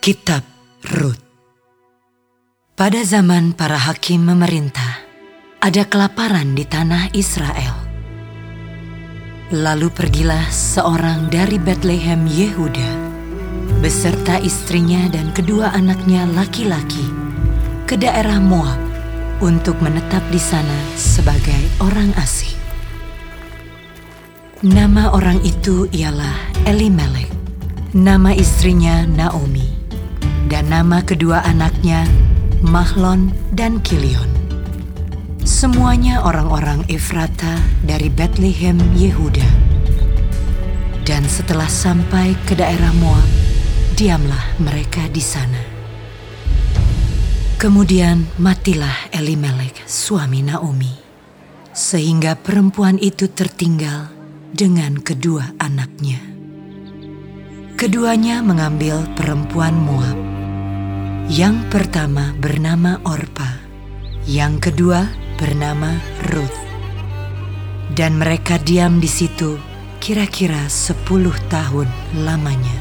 Kitab Rut Pada zaman para hakim memerintah, ada kelaparan di tanah Israel. Lalu pergilah seorang dari Bethlehem Yehuda beserta istrinya dan kedua anaknya laki-laki ke daerah Moab untuk menetap di sana sebagai orang asing. Nama orang itu ialah Elimelek, nama istrinya Naomi dan nama kedua anaknya Mahlon dan Kilion. Semuanya orang-orang Efrata dari Bethlehem Yehuda. Dan setelah sampai ke daerah Moab, diamlah mereka di sana. Kemudian matilah Elimelek, suami Naomi, sehingga perempuan itu tertinggal dengan kedua anaknya. Keduanya mengambil perempuan Moab yang pertama bernama Orpa, yang kedua bernama Ruth. Dan mereka diam di situ kira-kira sepuluh tahun lamanya.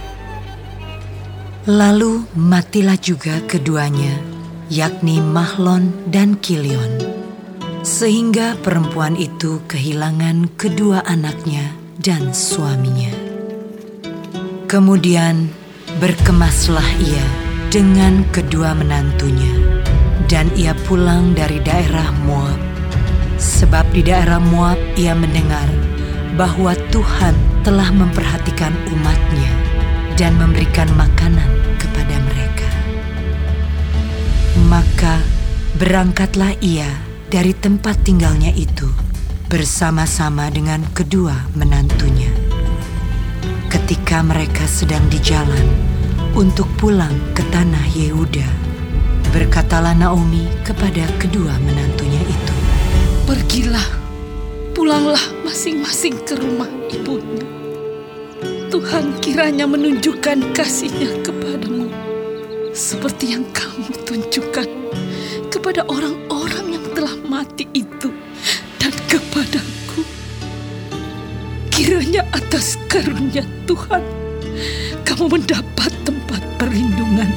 Lalu matilah juga keduanya, yakni Mahlon dan Kilion. Sehingga perempuan itu kehilangan kedua anaknya dan suaminya. Kemudian berkemaslah ia dengan kedua menantunya, dan ia pulang dari daerah Moab. Sebab di daerah Moab ia mendengar bahwa Tuhan telah memperhatikan umatnya dan memberikan makanan kepada mereka. Maka berangkatlah ia dari tempat tinggalnya itu bersama-sama dengan kedua menantunya. Ketika mereka sedang di jalan, untuk pulang ke tanah Yehuda. Berkatalah Naomi kepada kedua menantunya itu. Pergilah, pulanglah masing-masing ke rumah ibunya. Tuhan kiranya menunjukkan kasihnya kepadamu. Seperti yang kamu tunjukkan kepada orang-orang yang telah mati itu dan kepadaku. Kiranya atas karunia Tuhan kamu mendapat tempat perlindungan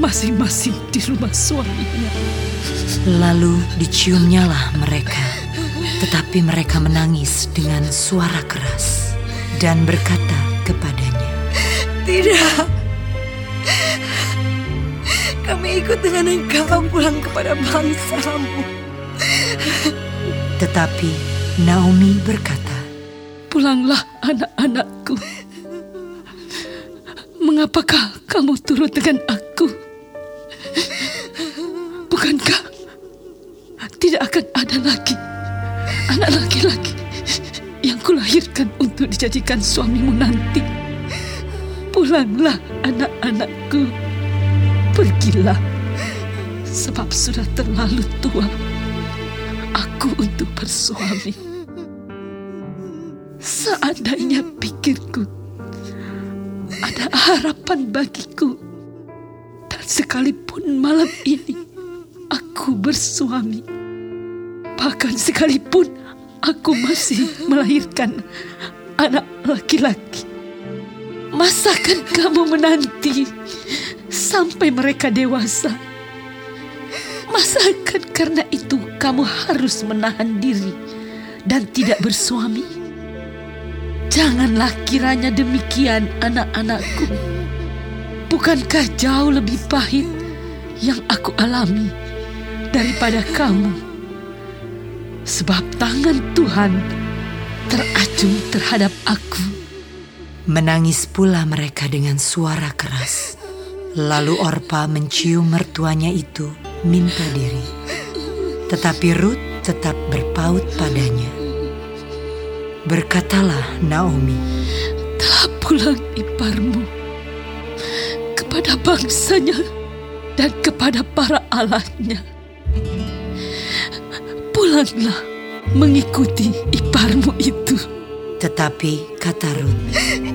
masing-masing di rumah suaminya. Lalu diciumnyalah mereka, tetapi mereka menangis dengan suara keras dan berkata kepadanya, Tidak, kami ikut dengan engkau pulang kepada bangsamu. Tetapi Naomi berkata, Pulanglah anak-anakku Mengapakah kamu turut dengan aku? Bukankah tidak akan ada lagi anak laki-laki yang kulahirkan untuk dijadikan suamimu nanti? Pulanglah anak-anakku, pergilah, sebab sudah terlalu tua aku untuk bersuami. Seandainya pikirku ada harapan bagiku. Dan sekalipun malam ini aku bersuami, bahkan sekalipun aku masih melahirkan anak laki-laki, masakan kamu menanti sampai mereka dewasa? Masakan karena itu kamu harus menahan diri dan tidak bersuami? Janganlah kiranya demikian anak-anakku. Bukankah jauh lebih pahit yang aku alami daripada kamu? Sebab tangan Tuhan teracung terhadap aku. Menangis pula mereka dengan suara keras. Lalu Orpa mencium mertuanya itu minta diri. Tetapi Ruth tetap berpaut padanya. Berkatalah Naomi, Telah pulang iparmu kepada bangsanya dan kepada para allahnya. Pulanglah mengikuti iparmu itu. Tetapi kata Ruth,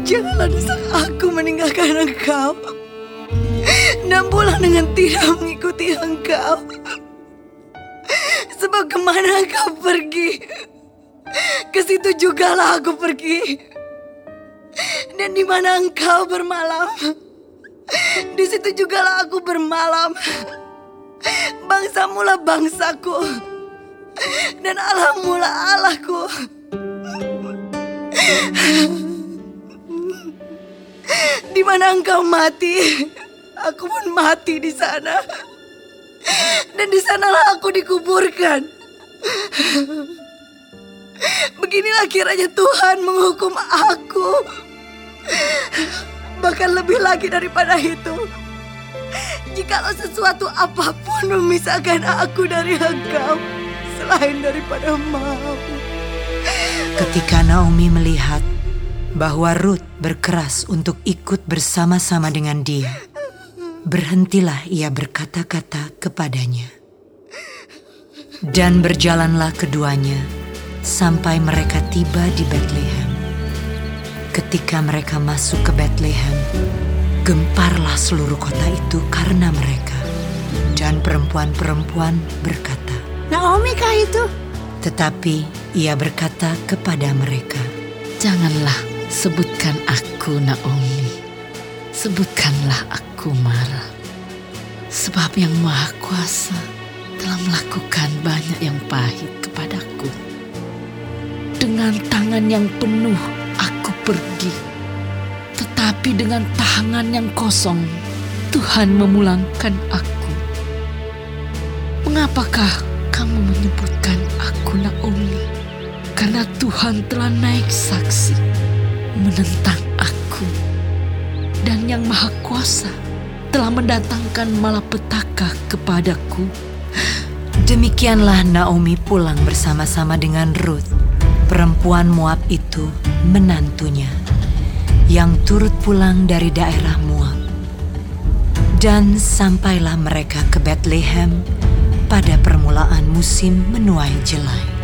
Janganlah desak aku meninggalkan engkau. Dan pulang dengan tidak mengikuti engkau. Sebab ke mana engkau pergi, ke situ jugalah aku pergi. Dan di mana engkau bermalam, Di situ jugalah aku bermalam. Bangsamu lah bangsaku. Dan Allahmu lah Allahku. Di mana engkau mati, aku pun mati di sana. Dan di sanalah aku dikuburkan. Beginilah kiranya Tuhan menghukum aku. Bahkan lebih lagi daripada itu. Jikalau sesuatu apa pun memisahkan aku dari engkau selain daripada mau. Ketika Naomi melihat bahwa Ruth berkeras untuk ikut bersama-sama dengan dia, berhentilah ia berkata-kata kepadanya. Dan berjalanlah keduanya sampai mereka tiba di Bethlehem. Ketika mereka masuk ke Bethlehem, gemparlah seluruh kota itu karena mereka. Dan perempuan-perempuan berkata, Naomi kah itu? tetapi ia berkata kepada mereka, Janganlah sebutkan aku Naomi. Sebutkanlah aku Mara. Sebab yang Maha Kuasa telah melakukan banyak yang pahit kepadaku. Dengan tangan yang penuh aku pergi. Tetapi dengan tangan yang kosong Tuhan memulangkan aku. Mengapakah kamu menyebutkan aku Naomi? Karena Tuhan telah naik saksi menentang aku. Dan yang maha kuasa telah mendatangkan malapetaka kepadaku. Demikianlah Naomi pulang bersama-sama dengan Ruth, perempuan Moab itu menantunya, yang turut pulang dari daerah Moab. Dan sampailah mereka ke Bethlehem pada permulaan musim menuai jelai.